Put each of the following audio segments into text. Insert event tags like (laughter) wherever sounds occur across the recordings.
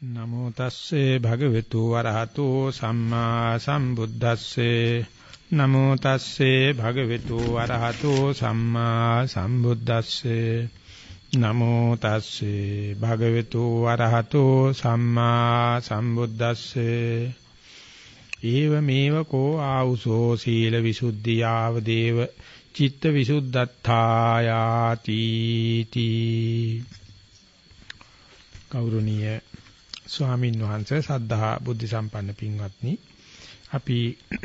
නමෝ තස්සේ භගවතු වරහතෝ සම්මා සම්බුද්දස්සේ. නමෝ තස්සේ භගවතු වරහතෝ සම්මා සම්බුද්දස්සේ. නමෝ තස්සේ භගවතු වරහතෝ සම්මා සම්බුද්දස්සේ. ඒව මේව කෝ ආ우සෝ සීල විසුද්ධියාව දේව චිත්ත විසුද්ධත්තායාති තී. කෞරුණීය ස්වාමින් වහන්සේ සද්ධා බුද්ධ සම්පන්න පින්වත්නි. අපි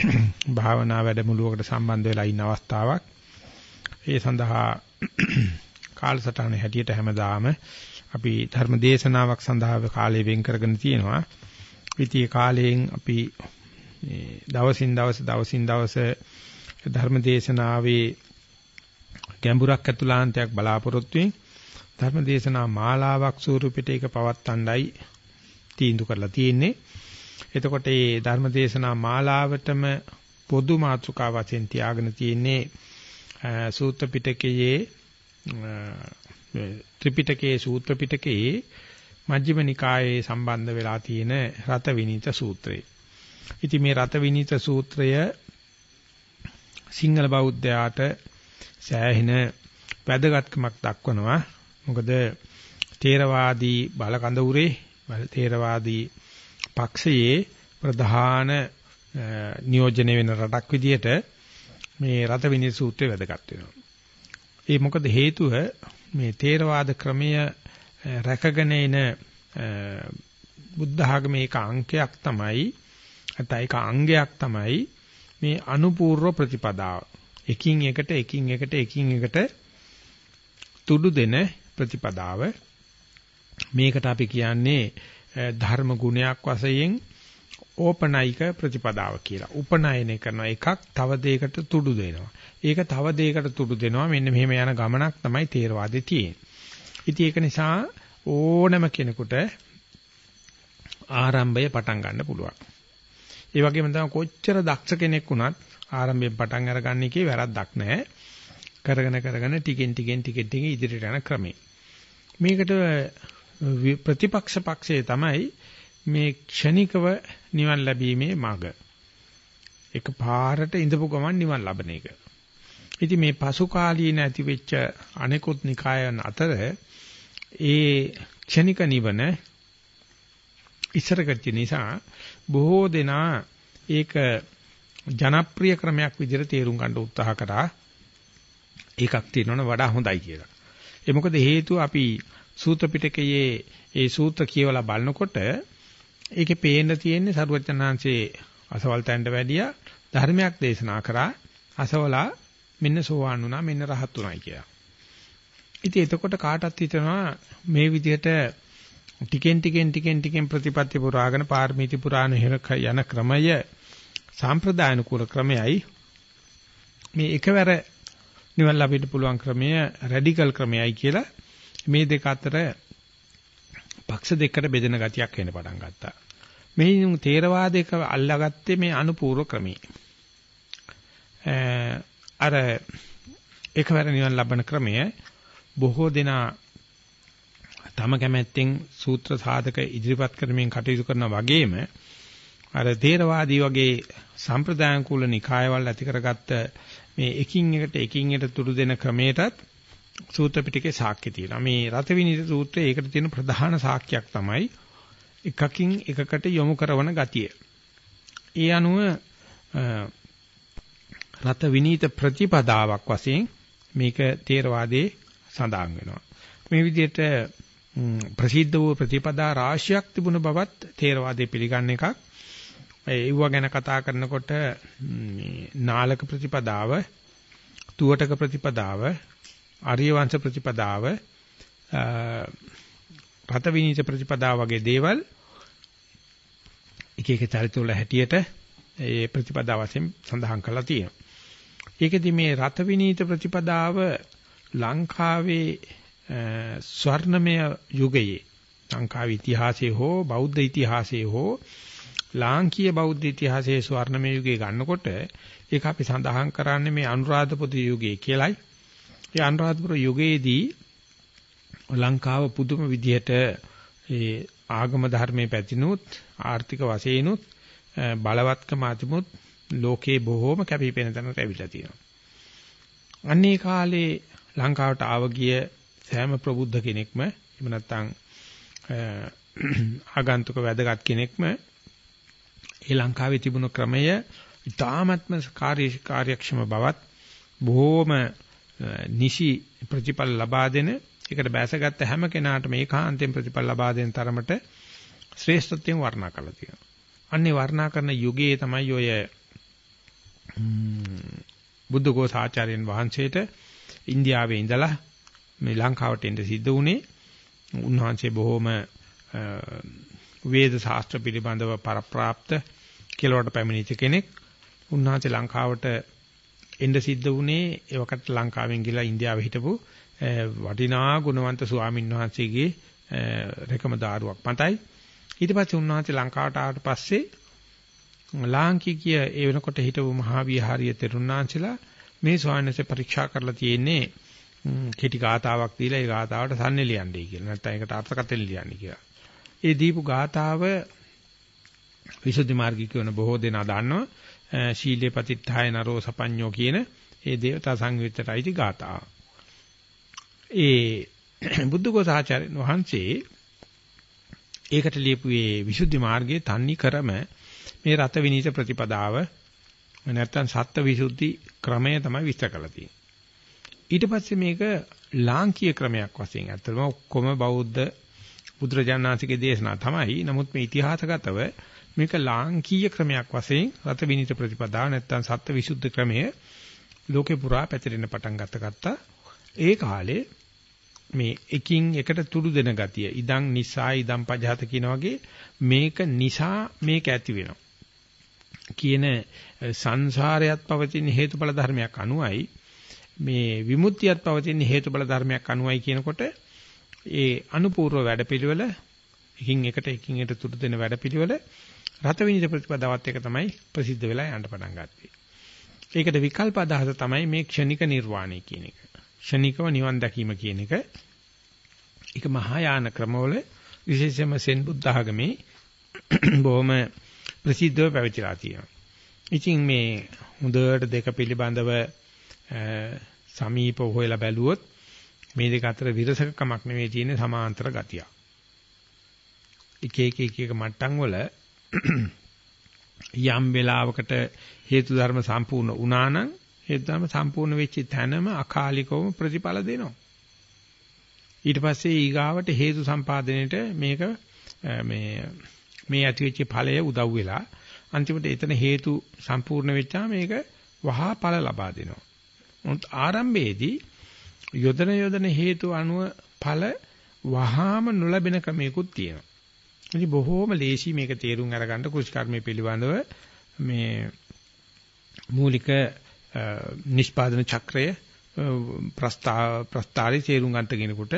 (clears throat) භාවනා වැඩමුළුවකට සම්බන්ධ වෙලා ඉන්න අවස්ථාවක්. ඒ සඳහා (clears throat) කාලසටහන හැටියට හැමදාම අපි ධර්ම දේශනාවක් සඳහා කාලය වෙන් කරගෙන තියෙනවා. ඉතින් කාලයෙන් අපි දවසින් දවස දවසින් දවස ධර්ම දේශනාවේ ගැඹුරක් ඇතුළාන්තයක් බලාපොරොත්තු වෙමින් ධර්ම දේශනා මාලාවක් ස්වරූපෙට ඒක පවත්තණ්ඩයි තීන්දුව කරලා තියෙන්නේ. එතකොට මේ ධර්ම දේශනා මාලාවටම පොදු මාතෘකාව වශයෙන් තියාගෙන තියෙන්නේ සූත්‍ර පිටකයේ ත්‍රිපිටකයේ සූත්‍ර පිටකයේ මජ්ක්‍ධිම නිකායේ සම්බන්ධ වෙලා තියෙන රත විනීත සූත්‍රය. ඉතින් මේ රත විනීත සූත්‍රය සිංහල බෞද්ධයාට සෑහෙන වැදගත්කමක් දක්වනවා. මොකද තේරවාදී බලකඳ උරේ තේරවාදී පක්ෂයේ ප්‍රධාන නියෝජනය වෙන රටක් විදියට මේ රත විනි සූත්‍රය වැදගත් වෙනවා. ඒ මොකද හේතුව මේ තේරවාද ක්‍රමය රැකගෙන එන බුද්ධ ආගමේ එක අංකයක් තමයි නැත්නම් ඒක අංගයක් තමයි මේ අනුපූර්ව ප්‍රතිපදාව. එකින් එකට එකින් එකට එකින් එකට තුඩු දෙන ප්‍රතිපදාව මේකට අපි කියන්නේ ධර්ම ගුණයක් වශයෙන් ඕපනයික ප්‍රතිපදාව කියලා. උපනයනය කරන එකක් තව දෙයකට තුඩු දෙනවා. ඒක තව දෙයකට තුඩු දෙනවා. මෙන්න මෙහෙම යන ගමනක් තමයි තේරවාදේ තියෙන්නේ. ඉතින් ඒක නිසා ඕනම කෙනෙකුට ආරම්භය පටන් ගන්න පුළුවන්. ඒ වගේම තමයි කොච්චර දක්ෂ කෙනෙක් වුණත් ආරම්භයෙන් පටන් අරගන්න එකේ වැරද්දක් නැහැ. කරගෙන කරගෙන ටිකෙන් ටිකෙන් ටිකෙන් ටික ඉදිරියට යන ක්‍රමය. මේකට ප්‍රතිපක්ෂ පක්ෂයේ තමයි මේ ක්ෂණිකව නිවන් ලැබීමේ මඟ. එක පාරට ඉඳපු ගමන් නිවන් ලබන එක. ඉතින් මේ පසු කාලීන ඇති වෙච්ච අනෙකුත් නිකායන් අතර ඒ ක්ෂණික නිවන ඉස්සරගත්ත නිසා බොහෝ දෙනා ඒක ජනප්‍රිය ක්‍රමයක් විදිහට තේරුම් ගන්න උත්සාහ කරා. ඒකක් තියෙනවනේ වඩා හොඳයි කියලා. ඒ මොකද හේතුව අපි සූත්‍ර පිටකයේ ඒ සූත්‍ර කියවලා බලනකොට ඒකේ පේන්න තියෙන්නේ සරුවචනාංශේ අසවල් තැන්න වැඩියා ධර්මයක් දේශනා කරා අසවලා මෙන්න සෝවාන් වුණා මෙන්න රහත් වුණායි කියලා. ඉතින් එතකොට කාටත් හිතෙනවා මේ විදිහට ටිකෙන් ටිකෙන් ටිකෙන් ටිකෙන් ප්‍රතිපත්ති පුරාගෙන පාරමීති පුරාණ යන ක්‍රමය සාම්ප්‍රදායන කුල ක්‍රමයයි මේ එකවර නිවන් ලබන්න පුළුවන් ක්‍රමය රැඩිකල් ක්‍රමයයි කියලා මේ දෙක අතර පක්ෂ දෙකකට බෙදෙන ගතියක් එන්න පටන් ගත්තා. මේ තේරවාදයක අල්ලාගත්තේ මේ අනුපූර්ව ක්‍රමී. අර එකවර නිවන් ලබන ක්‍රමය බොහෝ දෙනා තම කැමැත්තෙන් සූත්‍ර සාධක ඉදිරිපත් කරමින් කටයුතු කරන වගේම අර තේරවාදී වගේ සම්ප්‍රදායන් කුල නිකායවල ඇති කරගත්ත මේ එකින් එකට එකින් එකට තුරු දෙන ක්‍රමයටත් සූත්‍ර පිටකේ සාක්ෂි තියෙනවා. මේ රතවිනිත සූත්‍රයේ ඒකට තියෙන ප්‍රධාන සාක්ෂියක් තමයි එකකින් එකකට යොමු කරන ගතිය. ඒ අනුව රතවිනීත ප්‍රතිපදාවක් වශයෙන් මේක තේරවාදයේ සඳහන් වෙනවා. මේ විදිහට ප්‍රසිද්ධ වූ ප්‍රතිපදා රාශියක් තිබුණ බවත් තේරවාදයේ පිළිගන්න එකක්. ඒව ගැන කතා කරනකොට නාලක ප්‍රතිපදාව, තුවටක ප්‍රතිපදාව, ආර්ය වංශ ප්‍රතිපදාව රත විනීත ප්‍රතිපදාව වගේ දේවල් එක එක චරිතවල හැටියට ඒ ප්‍රතිපදාව වශයෙන් සඳහන් කරලා තියෙනවා. ඒකෙදි මේ රත විනීත ප්‍රතිපදාව ලංකාවේ ස්වර්ණමය යුගයේ ලංකාවේ ඉතිහාසයේ හෝ බෞද්ධ ඉතිහාසයේ හෝ ලාංකීය බෞද්ධ ඉතිහාසයේ ස්වර්ණමය යුගයේ ගන්නකොට ඒක අපි සඳහන් කරන්නේ මේ අනුරාධපුර යුගයේ කියලයි. ඒ අනුරාධපුර යුගයේදී ලංකාව පුදුම විදිහට ඒ ආගම ධර්මයේ පැතිනුත් ආර්ථික වශයෙන්ුත් බලවත්කම අතිමුත් ලෝකේ බොහෝම කැපිපෙන තැනට ඇවිල්ලා තියෙනවා. අන්නේ කාලේ ලංකාවට ආව ගිය සෑම ප්‍රබුද්ධ කෙනෙක්ම එහෙම නැත්නම් (clears throat) ආගන්තුක වැදගත් කෙනෙක්ම ඒ ලංකාවේ තිබුණු ක්‍රමය ඉතාමත්ම කාර්ය කාර්යක්ෂම බවත් බොහෝම නිසි ප්‍රතිඵල ලබා දෙන ඒකට බැසගත්ත හැම කෙනාටම ඒකාන්තයෙන් ප්‍රතිඵල ලබා දෙන තරමට ශ්‍රේෂ්ඨත්වයෙන් වර්ණනා කරලා තියෙනවා. අන්නේ වර්ණනා කරන යුගයේ තමයි ඔය බුද්ධඝෝස ආචාර්යයන් වහන්සේට ඉන්දියාවේ ඉඳලා මේ ලංකාවට එන්න සිද්ධ වුණේ. උන්වහන්සේ බොහොම වේද ශාස්ත්‍ර පිළිබඳව පරප්‍රාප්ත කෙලවට පැමිණිච්ච කෙනෙක්. උන්වහන්සේ ලංකාවට එන්න සිද්ධ වුණේ ඒ වකට ලංකාවෙන් ගිහලා ඉන්දියාවේ හිටපු වටිනා ගුණවන්ත ස්වාමින් වහන්සේගේ රෙකම දාරුවක් මතයි. ඊට පස්සේ උන්වහන්සේ ලංකාවට ආවට පස්සේ ලාංකිකය ඒ වෙනකොට හිටපු මහා විහාරීය තෙරුණාංශලා මේ ස්වාමීන්වහන්සේ පරීක්ෂා කරලා තියෙන්නේ කෙටි ගාතාවක් දීලා ඒ ගාතාවට සම්නේ ලියන්නේ කියලා. නැත්නම් ඒකට අර්ථකථන ලියන්නේ කියලා. ඒ දීපු ගාතාව විසුද්ධි මාර්ගික කියන බොහෝ දෙනා දන්නවා. ශීලයේ පතිත්ථාය නරෝ සපඤ්ඤෝ කියන ඒ දේවතා සංයුත්තටයි ගාතාව. ඒ (clears throat) බුද්ධඝෝසාචාර්යන් වහන්සේ ඒකට ලියපු මේ විසුද්ධි මාර්ගයේ තන්නි කරම මේ රත විනීත ප්‍රතිපදාව නැත්තම් සත්ත්ව විසුද්ධි ක්‍රමය තමයි විස්තර කරලා තියෙන්නේ. ඊට පස්සේ මේක ලාංකීය ක්‍රමයක් වශයෙන් ඇත්තටම ඔක්කොම බෞද්ධ බුදුරජාණන්සේගේ දේශනා තමයි. නමුත් මේ ඉතිහාසගතව මේක ලාංකීය ක්‍රමයක් වශයෙන් රත විනීත ප්‍රතිපදාව නැත්තම් සත්ත්ව විසුද්ධි ක්‍රමය ලෝකේ පුරා පැතිරෙන්න පටන් ගත්ත ගත්තා. ඒ කාලේ මේ එකින් එකට තුඩු දෙන ගතිය ඉදන් නිසා ඉදන් පජහත කියන වගේ මේක නිසා මේක ඇති වෙනවා කියන සංසාරයත් පවතින හේතුඵල ධර්මයක් අනුවයි මේ විමුක්තියත් පවතින හේතුඵල ධර්මයක් අනුවයි කියනකොට ඒ අනුපූර්ව වැඩපිළිවෙල එකින් එකට එකින් එකට තුඩු දෙන වැඩපිළිවෙල රත විනිත ප්‍රතිපදාවත් එක තමයි ප්‍රසිද්ධ වෙලා යන්න පටන් ගත්තේ. ඒකට විකල්ප අදහස තමයි මේ ක්ෂණික නිර්වාණය කියන එක. ක්ෂණිකව නිවන් දැකීම කියන එක. ඒක මහායාන ක්‍රමවල විශේෂයෙන්ම සෙන් බුද්ධ ආගමේ (clears throat) බොහොම ප්‍රසිද්ධව පැවතිලා තියෙනවා. ඉතින් මේ හොඳට දෙක පිළිබඳව සමීප හොයලා බැලුවොත් මේ දෙක අතර විරසකකමක් නෙවෙයි තියෙන්නේ සමාන්තර ගතිය. එක එක එක එක මට්ටම් වල (clears throat) යම් වෙලාවකට හේතු ධර්ම සම්පූර්ණ වුණා නම් හේතු ධර්ම සම්පූර්ණ වෙච්ච තැනම අකාලිකවම ප්‍රතිඵල දෙනවා. ඊට පස්සේ ඊගාවට හේතු සම්පාදනයේට මේක මේ මේ ඇති වෙච්ච ඵලය උදව් වෙලා අන්තිමට එතන හේතු සම්පූර්ණ වෙච්චා මේක වහා ඵල ලබා දෙනවා. මොකද ආරම්භයේදී යොදන යොදන හේතු අනුව ඵල වහාම නොලැබෙන ක්‍රමයකුත් තියෙනවා. ඉතින් බොහෝම ලේසි මේක තේරුම් අරගන්න කුෂ්කර්මයේ පිළිබඳව මේ මූලික නිෂ්පාදන චක්‍රය ප්‍රස්තා ප්‍රස්තාරي තේරුම් ගන්නට කෙනෙකුට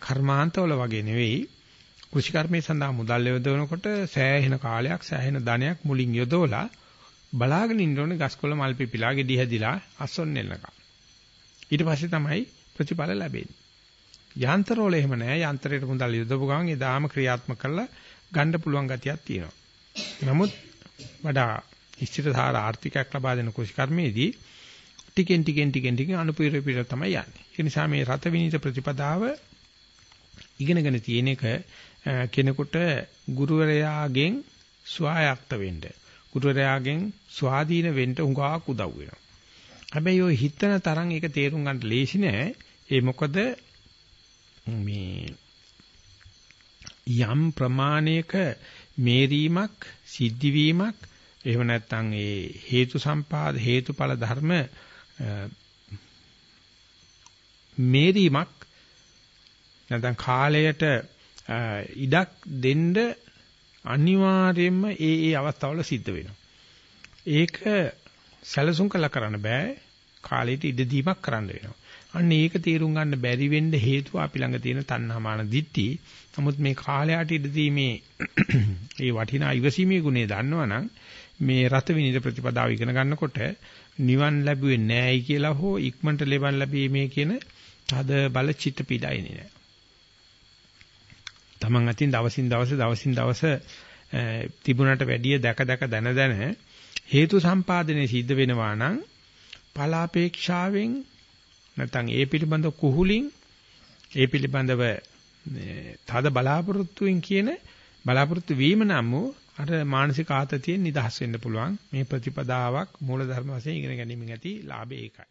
කර්මාන්තවල වගේ නෙවෙයි කෘෂිකර්මයේ සඳහා මුදල් යොදවනකොට සෑහෙන කාලයක් සෑහෙන ධනයක් මුලින් යොදවලා බලාගෙන ඉන්න ඕනේ ගස්කොළ මල් පිපිලා ගෙඩි හැදිලා අස්සොන් නෙල්ලක. ඊට පස්සේ තමයි ප්‍රතිඵල ලැබෙන්නේ. යන්ත්‍රවල එහෙම නෑ යන්ත්‍රයට මුදල් යොදවපු ගමන් එදාම ක්‍රියාත්මක කරලා ගන්න පුළුවන් ගතියක් තියෙනවා. නමුත් වඩා ඉස්තිරසාර ආර්ථිකයක් ලබා දෙන කෘෂිකර්මයේදී ටිකෙන් ටිකෙන් ටිකෙන් ටිකෙන් අනුපීර පිර තමයි යන්නේ. ඒ නිසා මේ රත විනීත ප්‍රතිපදාව ඉගෙනගෙන තියෙන එක කෙනෙකුට ගුරුවරයාගෙන් ස්වායක්ත වෙන්න ගුරුවරයාගෙන් ස්වාධීන වෙන්න උඟාක් උදව් වෙනවා. හැබැයි ඔය හිතන තරම් ඒක තේරුම් ගන්න ලේසි නෑ. ඒ මොකද මේ යම් ප්‍රමාණයක මේරීමක් සිද්ධවීමක් එහෙම නැත්නම් ඒ හේතු සම්පාද හේතුඵල ධර්ම මේරීමක් නැත්නම් කාලයට ඉඩක් දෙන්න අනිවාර්යයෙන්ම ඒ ඒ අවස්ථාවල සිද්ධ වෙනවා. ඒක සැලසුම් කළා කරන්න බෑ. කාලයට ඉඩ දීමක් කරන්න වෙනවා. අන්න ඒක තේරුම් ගන්න බැරි වෙන්න හේතුව අපි ළඟ තියෙන තණ්හාමාන දිට්ටි. නමුත් මේ කාලයට ඉඩ දීමේ (clears throat) ඒ වටිනා ඉවසීමේ ගුණය දන්නවනම් මේ රත විනිද ප්‍රතිපදාව ඉගෙන ගන්නකොට නිවන් ලැබුවේ නෑයි කියලා හෝ ඉක්මනට ලැබන් ලැබීමේ කියන තද බල චිත්ත පීඩා එන්නේ නෑ. Taman අතින් දවසින් දවස දවසින් දවස තිබුණට වැඩිය දැක දැක දන දන හේතු සම්පාදනයේ සිද්ධ වෙනවා නම් ඵලාපේක්ෂාවෙන් නැත්නම් ඒ පිළිබඳ කුහුලින් ඒ පිළිබඳව තද බලාපොරොත්තුෙන් කියන බලාපොරොත්තු වීම නම් වූ අර මානසික ආතතියෙන් නිදහස් වෙන්න පුළුවන්. මේ ප්‍රතිපදාවක් මූලධර්ම වශයෙන් ඉගෙන ගැනීමෙන් ඇති ලාභය ඒකයි.